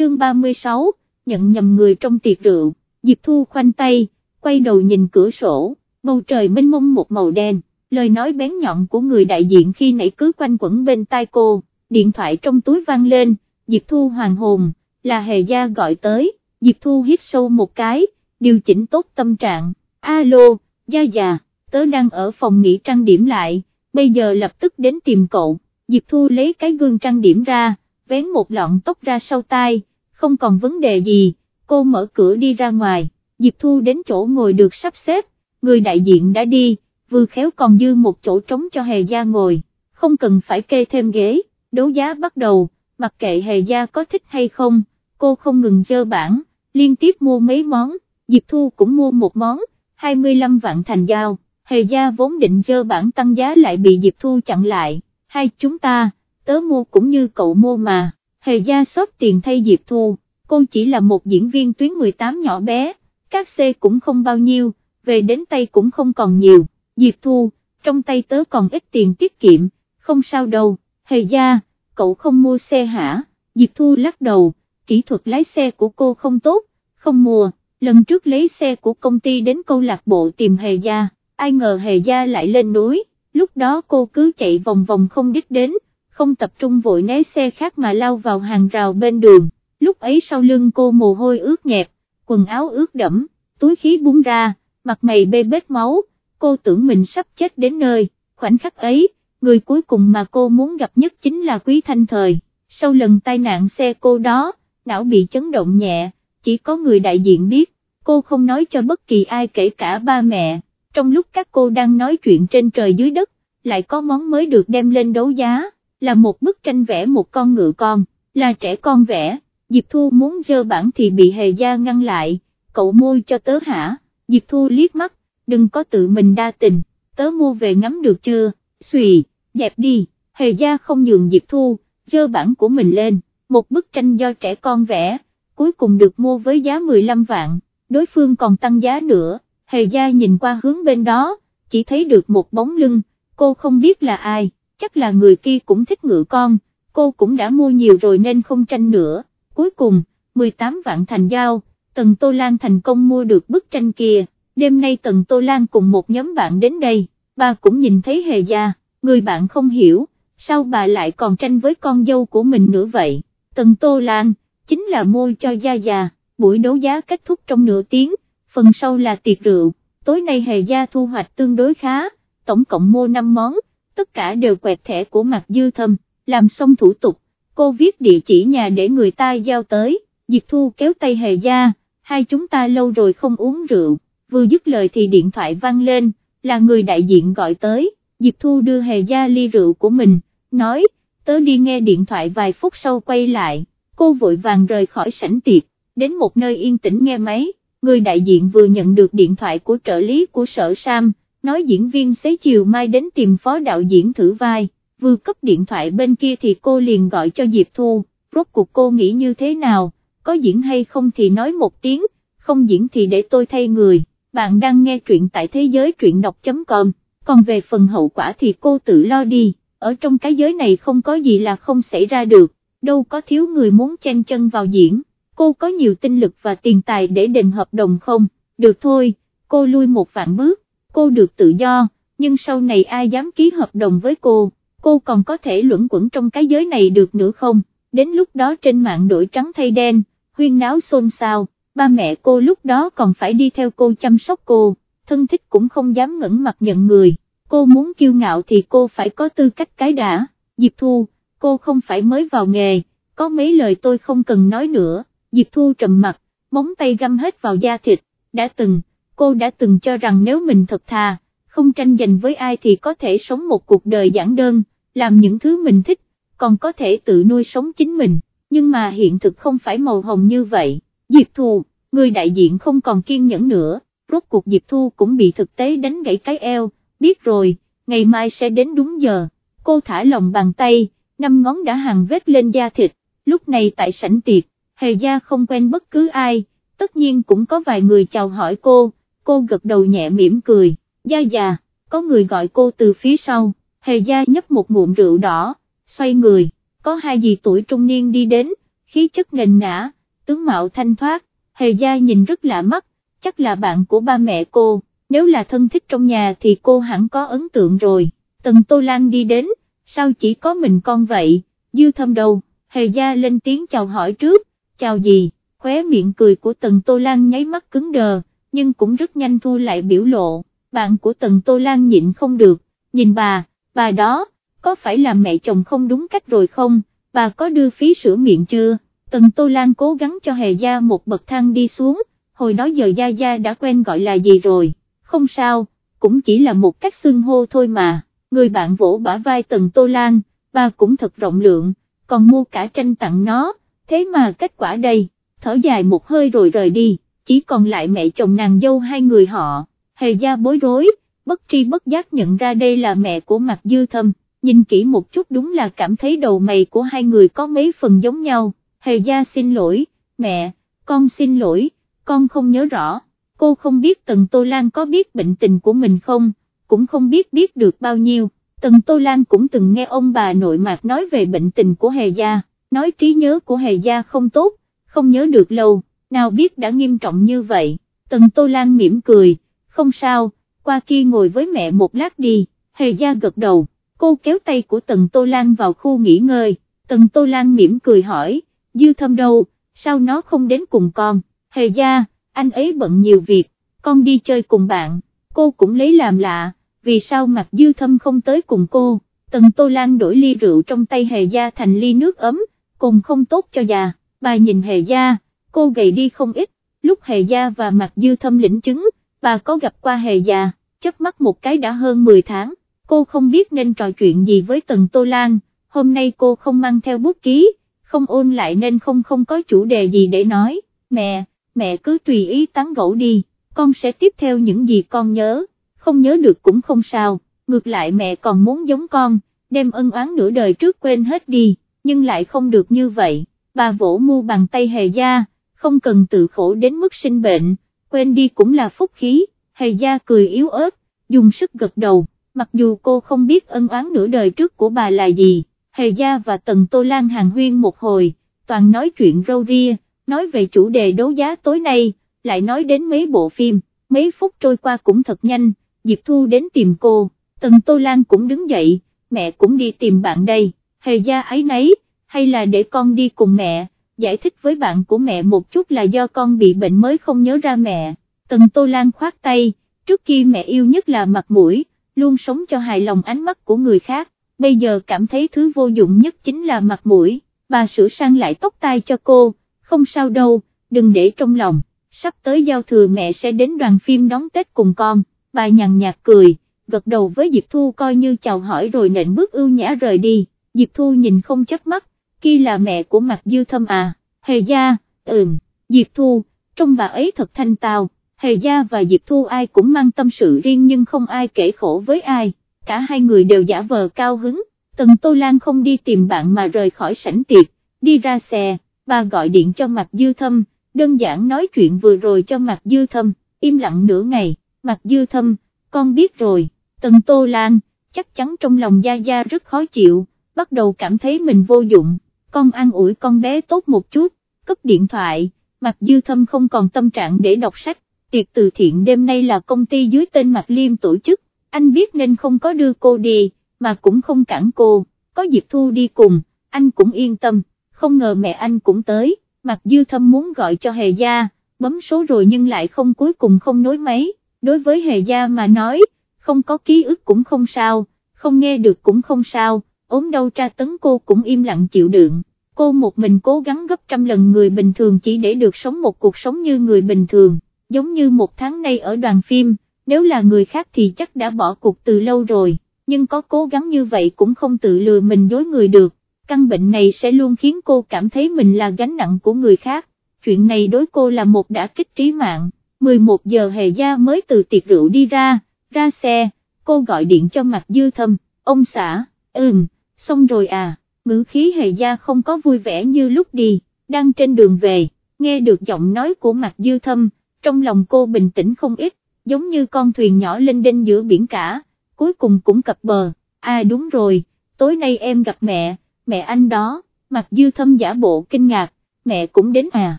chương 36, nhận nhầm người trong tiệc rượu, Diệp Thu khoanh tay, quay đầu nhìn cửa sổ, bầu trời mênh mông một màu đen, lời nói bén nhọn của người đại diện khi nãy cứ quanh quẩn bên tai cô, điện thoại trong túi vang lên, Diệp Thu hoàng hồn, là Hề Gia gọi tới, Diệp Thu hít sâu một cái, điều chỉnh tốt tâm trạng, alo, Gia già, tớ đang ở phòng nghỉ trang điểm lại, bây giờ lập tức đến tìm cậu, Diệp Thu lấy cái gương trang điểm ra, vén một lọn tóc ra sau tai, không còn vấn đề gì, cô mở cửa đi ra ngoài, Diệp Thu đến chỗ ngồi được sắp xếp, người đại diện đã đi, vừa khéo còn dư một chỗ trống cho Hề Gia ngồi, không cần phải kê thêm ghế, đấu giá bắt đầu, mặc kệ Hề Gia có thích hay không, cô không ngừng dơ bản, liên tiếp mua mấy món, Diệp Thu cũng mua một món, 25 vạn thành giao, Hề Gia vốn định dơ bản tăng giá lại bị Diệp Thu chặn lại, hai chúng ta, tớ mua cũng như cậu mua mà, Hề Gia sót tiền thay Diệp Thu, cô chỉ là một diễn viên tuyến 18 nhỏ bé, các C cũng không bao nhiêu, về đến tay cũng không còn nhiều, Diệp Thu, trong tay tớ còn ít tiền tiết kiệm, không sao đâu, Hề Gia, cậu không mua xe hả, Diệp Thu lắc đầu, kỹ thuật lái xe của cô không tốt, không mua, lần trước lấy xe của công ty đến câu lạc bộ tìm Hề Gia, ai ngờ Hề Gia lại lên núi, lúc đó cô cứ chạy vòng vòng không đích đến, không tập trung vội né xe khác mà lao vào hàng rào bên đường, lúc ấy sau lưng cô mồ hôi ướt nhẹp, quần áo ướt đẫm, túi khí búng ra, mặt mày bê bết máu, cô tưởng mình sắp chết đến nơi, khoảnh khắc ấy, người cuối cùng mà cô muốn gặp nhất chính là Quý Thanh Thời, sau lần tai nạn xe cô đó, não bị chấn động nhẹ, chỉ có người đại diện biết, cô không nói cho bất kỳ ai kể cả ba mẹ, trong lúc các cô đang nói chuyện trên trời dưới đất, lại có món mới được đem lên đấu giá, là một bức tranh vẽ một con ngựa con, là trẻ con vẽ, Diệp Thu muốn dơ bản thì bị Hề Gia ngăn lại, cậu môi cho tớ hả, Diệp Thu liếc mắt, đừng có tự mình đa tình, tớ mua về ngắm được chưa, xùy, dẹp đi, Hề Gia không nhường Diệp Thu, dơ bản của mình lên, một bức tranh do trẻ con vẽ, cuối cùng được mua với giá 15 vạn, đối phương còn tăng giá nữa, Hề Gia nhìn qua hướng bên đó, chỉ thấy được một bóng lưng, cô không biết là ai, chắc là người kia cũng thích ngựa con, cô cũng đã mua nhiều rồi nên không tranh nữa, cuối cùng, 18 vạn thành giao, Tần Tô Lan thành công mua được bức tranh kia, đêm nay Tần Tô Lan cùng một nhóm bạn đến đây, bà cũng nhìn thấy Hề Gia, người bạn không hiểu, sao bà lại còn tranh với con dâu của mình nữa vậy, Tần Tô Lan, chính là mua cho Gia Gia, buổi đấu giá kết thúc trong nửa tiếng, phần sau là tiệc rượu, tối nay Hề Gia thu hoạch tương đối khá, tổng cộng mua 5 món, tất cả đều quẹt thẻ của Mạc Dư Thâm, làm xong thủ tục, cô viết địa chỉ nhà để người ta giao tới, Diệp Thu kéo tay Hề Gia, hai chúng ta lâu rồi không uống rượu, vừa dứt lời thì điện thoại vang lên, là người đại diện gọi tới, Diệp Thu đưa Hề Gia ly rượu của mình, nói, tớ đi nghe điện thoại vài phút sau quay lại, cô vội vàng rời khỏi sảnh tiệc, đến một nơi yên tĩnh nghe máy, người đại diện vừa nhận được điện thoại của trợ lý của sở Sam, nói diễn viên xế chiều mai đến tìm phó đạo diễn thử vai, vừa cấp điện thoại bên kia thì cô liền gọi cho Diệp Thu, rốt cuộc cô nghĩ như thế nào, có diễn hay không thì nói một tiếng, không diễn thì để tôi thay người, bạn đang nghe truyện tại thế giới truyện đọc.com, còn về phần hậu quả thì cô tự lo đi, ở trong cái giới này không có gì là không xảy ra được, đâu có thiếu người muốn chen chân vào diễn, cô có nhiều tinh lực và tiền tài để đền hợp đồng không, được thôi, cô lui một vạn bước, cô được tự do, nhưng sau này ai dám ký hợp đồng với cô, cô còn có thể luẩn quẩn trong cái giới này được nữa không, đến lúc đó trên mạng đổi trắng thay đen, huyên náo xôn xao, ba mẹ cô lúc đó còn phải đi theo cô chăm sóc cô, thân thích cũng không dám ngẩng mặt nhận người, cô muốn kiêu ngạo thì cô phải có tư cách cái đã, Diệp Thu, cô không phải mới vào nghề, có mấy lời tôi không cần nói nữa, Diệp Thu trầm mặt, móng tay găm hết vào da thịt, đã từng, cô đã từng cho rằng nếu mình thật thà, không tranh giành với ai thì có thể sống một cuộc đời giản đơn, làm những thứ mình thích, còn có thể tự nuôi sống chính mình, nhưng mà hiện thực không phải màu hồng như vậy, Diệp Thu, người đại diện không còn kiên nhẫn nữa, rốt cuộc Diệp Thu cũng bị thực tế đánh gãy cái eo, biết rồi, ngày mai sẽ đến đúng giờ, cô thả lòng bàn tay, năm ngón đã hàng vết lên da thịt, lúc này tại sảnh tiệc, hề gia không quen bất cứ ai, tất nhiên cũng có vài người chào hỏi cô, cô gật đầu nhẹ mỉm cười, gia già, có người gọi cô từ phía sau, hề gia nhấp một ngụm rượu đỏ, xoay người, có hai dì tuổi trung niên đi đến, khí chất nền nã, tướng mạo thanh thoát, hề gia nhìn rất lạ mắt, chắc là bạn của ba mẹ cô, nếu là thân thích trong nhà thì cô hẳn có ấn tượng rồi, tần Tô Lan đi đến, sao chỉ có mình con vậy, dư thâm đầu, hề gia lên tiếng chào hỏi trước, chào gì, khóe miệng cười của tần Tô Lan nháy mắt cứng đờ, nhưng cũng rất nhanh thu lại biểu lộ, bạn của tần Tô Lan nhịn không được, nhìn bà, bà đó, có phải là mẹ chồng không đúng cách rồi không, bà có đưa phí sửa miệng chưa, tần Tô Lan cố gắng cho hề gia một bậc thang đi xuống, hồi đó giờ Gia Gia đã quen gọi là gì rồi, không sao, cũng chỉ là một cách xưng hô thôi mà, người bạn vỗ bả vai tần Tô Lan, bà cũng thật rộng lượng, còn mua cả tranh tặng nó, thế mà kết quả đây, thở dài một hơi rồi rời đi, chỉ còn lại mẹ chồng nàng dâu hai người họ, hề gia bối rối, bất tri bất giác nhận ra đây là mẹ của Mạc Dư Thâm, nhìn kỹ một chút đúng là cảm thấy đầu mày của hai người có mấy phần giống nhau, hề gia xin lỗi, mẹ, con xin lỗi, con không nhớ rõ, cô không biết Tần Tô Lan có biết bệnh tình của mình không, cũng không biết biết được bao nhiêu, Tần Tô Lan cũng từng nghe ông bà nội Mạc nói về bệnh tình của hề gia, nói trí nhớ của hề gia không tốt, không nhớ được lâu, nào biết đã nghiêm trọng như vậy, Tần Tô Lan mỉm cười, không sao, qua kia ngồi với mẹ một lát đi, hề gia gật đầu, cô kéo tay của Tần Tô Lan vào khu nghỉ ngơi, Tần Tô Lan mỉm cười hỏi, dư thâm đâu, sao nó không đến cùng con, hề gia, anh ấy bận nhiều việc, con đi chơi cùng bạn, cô cũng lấy làm lạ, vì sao mặt dư thâm không tới cùng cô, Tần Tô Lan đổi ly rượu trong tay hề gia thành ly nước ấm, cùng không tốt cho già, bà nhìn hề gia, cô gầy đi không ít, lúc hề gia và mặt dư thâm lĩnh chứng, bà có gặp qua hề gia, chớp mắt một cái đã hơn 10 tháng, cô không biết nên trò chuyện gì với Tần Tô Lan, hôm nay cô không mang theo bút ký, không ôn lại nên không không có chủ đề gì để nói, mẹ, mẹ cứ tùy ý tán gẫu đi, con sẽ tiếp theo những gì con nhớ, không nhớ được cũng không sao, ngược lại mẹ còn muốn giống con, đem ân oán nửa đời trước quên hết đi, nhưng lại không được như vậy, bà vỗ mu bằng tay hề gia, không cần tự khổ đến mức sinh bệnh, quên đi cũng là phúc khí, hề gia cười yếu ớt, dùng sức gật đầu, mặc dù cô không biết ân oán nửa đời trước của bà là gì, hề gia và tần tô lan hàng huyên một hồi, toàn nói chuyện râu ria, nói về chủ đề đấu giá tối nay, lại nói đến mấy bộ phim, mấy phút trôi qua cũng thật nhanh, Diệp Thu đến tìm cô, Tần Tô Lan cũng đứng dậy, mẹ cũng đi tìm bạn đây, hề gia ấy nấy, hay là để con đi cùng mẹ, giải thích với bạn của mẹ một chút là do con bị bệnh mới không nhớ ra mẹ, Tần Tô Lan khoát tay, trước kia mẹ yêu nhất là mặt mũi, luôn sống cho hài lòng ánh mắt của người khác, bây giờ cảm thấy thứ vô dụng nhất chính là mặt mũi, bà sửa sang lại tóc tai cho cô, không sao đâu, đừng để trong lòng, sắp tới giao thừa mẹ sẽ đến đoàn phim đón Tết cùng con, bà nhàn nhạt cười, gật đầu với Diệp Thu coi như chào hỏi rồi nện bước ưu nhã rời đi, Diệp Thu nhìn không chớp mắt, kia là mẹ của Mạc Dư Thâm à, hề gia, ừm, Diệp Thu, trong bà ấy thật thanh tao, hề gia và Diệp Thu ai cũng mang tâm sự riêng nhưng không ai kể khổ với ai, cả hai người đều giả vờ cao hứng, Tần Tô Lan không đi tìm bạn mà rời khỏi sảnh tiệc, đi ra xe. Bà gọi điện cho Mạc Dư Thâm, đơn giản nói chuyện vừa rồi cho Mạc Dư Thâm, im lặng nửa ngày, Mạc Dư Thâm, con biết rồi, Tần Tô Lan, chắc chắn trong lòng Gia Gia rất khó chịu, bắt đầu cảm thấy mình vô dụng, con ăn ủi con bé tốt một chút, cấp điện thoại, Mạc Dư Thâm không còn tâm trạng để đọc sách, tiệc từ thiện đêm nay là công ty dưới tên Mạc Liêm tổ chức, anh biết nên không có đưa cô đi, mà cũng không cản cô, có Diệp Thu đi cùng, anh cũng yên tâm không ngờ mẹ anh cũng tới, Mạc Dư Thâm muốn gọi cho Hề Gia, bấm số rồi nhưng lại không cuối cùng không nối máy, đối với Hề Gia mà nói, không có ký ức cũng không sao, không nghe được cũng không sao, ốm đau tra tấn cô cũng im lặng chịu đựng, cô một mình cố gắng gấp trăm lần người bình thường chỉ để được sống một cuộc sống như người bình thường, giống như một tháng nay ở đoàn phim, nếu là người khác thì chắc đã bỏ cuộc từ lâu rồi, nhưng có cố gắng như vậy cũng không tự lừa mình dối người được. Căn bệnh này sẽ luôn khiến cô cảm thấy mình là gánh nặng của người khác, chuyện này đối cô là một đã kích trí mạng, 11 giờ hề gia mới từ tiệc rượu đi ra, ra xe, cô gọi điện cho mặt dư thâm, ông xã, ừm, xong rồi à, ngữ khí hề gia không có vui vẻ như lúc đi, đang trên đường về, nghe được giọng nói của mặt dư thâm, trong lòng cô bình tĩnh không ít, giống như con thuyền nhỏ lên đinh giữa biển cả, cuối cùng cũng cập bờ, à đúng rồi, tối nay em gặp mẹ, mẹ anh đó, mặt dư thâm giả bộ kinh ngạc, mẹ cũng đến à,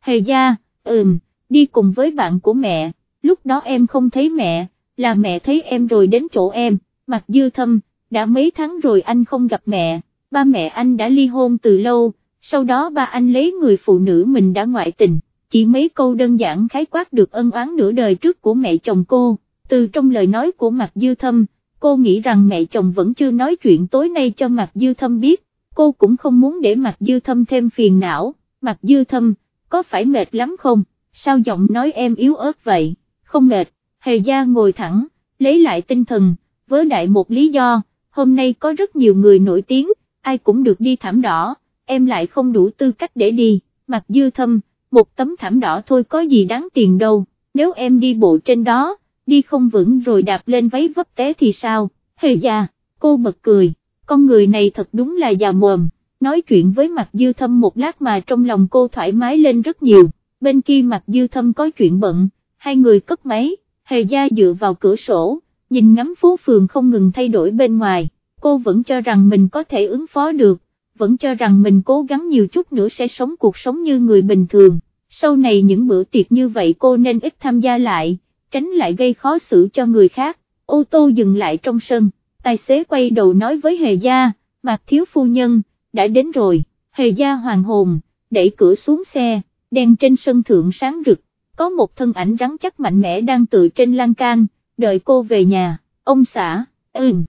hề gia, ừm, đi cùng với bạn của mẹ, lúc đó em không thấy mẹ, là mẹ thấy em rồi đến chỗ em, mặt dư thâm, đã mấy tháng rồi anh không gặp mẹ, ba mẹ anh đã ly hôn từ lâu, sau đó ba anh lấy người phụ nữ mình đã ngoại tình, chỉ mấy câu đơn giản khái quát được ân oán nửa đời trước của mẹ chồng cô, từ trong lời nói của mặt dư thâm, cô nghĩ rằng mẹ chồng vẫn chưa nói chuyện tối nay cho mặt dư thâm biết, cô cũng không muốn để mặt dư thâm thêm phiền não, mặt dư thâm, có phải mệt lắm không, sao giọng nói em yếu ớt vậy, không mệt, hề gia ngồi thẳng, lấy lại tinh thần, với đại một lý do, hôm nay có rất nhiều người nổi tiếng, ai cũng được đi thảm đỏ, em lại không đủ tư cách để đi, mặt dư thâm, một tấm thảm đỏ thôi có gì đáng tiền đâu, nếu em đi bộ trên đó, đi không vững rồi đạp lên váy vấp té thì sao, hề gia, cô bật cười, con người này thật đúng là già mồm, nói chuyện với mặt dư thâm một lát mà trong lòng cô thoải mái lên rất nhiều, bên kia mặt dư thâm có chuyện bận, hai người cất máy, hề gia dựa vào cửa sổ, nhìn ngắm phố phường không ngừng thay đổi bên ngoài, cô vẫn cho rằng mình có thể ứng phó được, vẫn cho rằng mình cố gắng nhiều chút nữa sẽ sống cuộc sống như người bình thường, sau này những bữa tiệc như vậy cô nên ít tham gia lại, tránh lại gây khó xử cho người khác, ô tô dừng lại trong sân, tài xế quay đầu nói với Hề Gia, Mạc Thiếu Phu Nhân, đã đến rồi, Hề Gia hoàng hồn, đẩy cửa xuống xe, đèn trên sân thượng sáng rực, có một thân ảnh rắn chắc mạnh mẽ đang tự trên lan can, đợi cô về nhà, ông xã, ừm.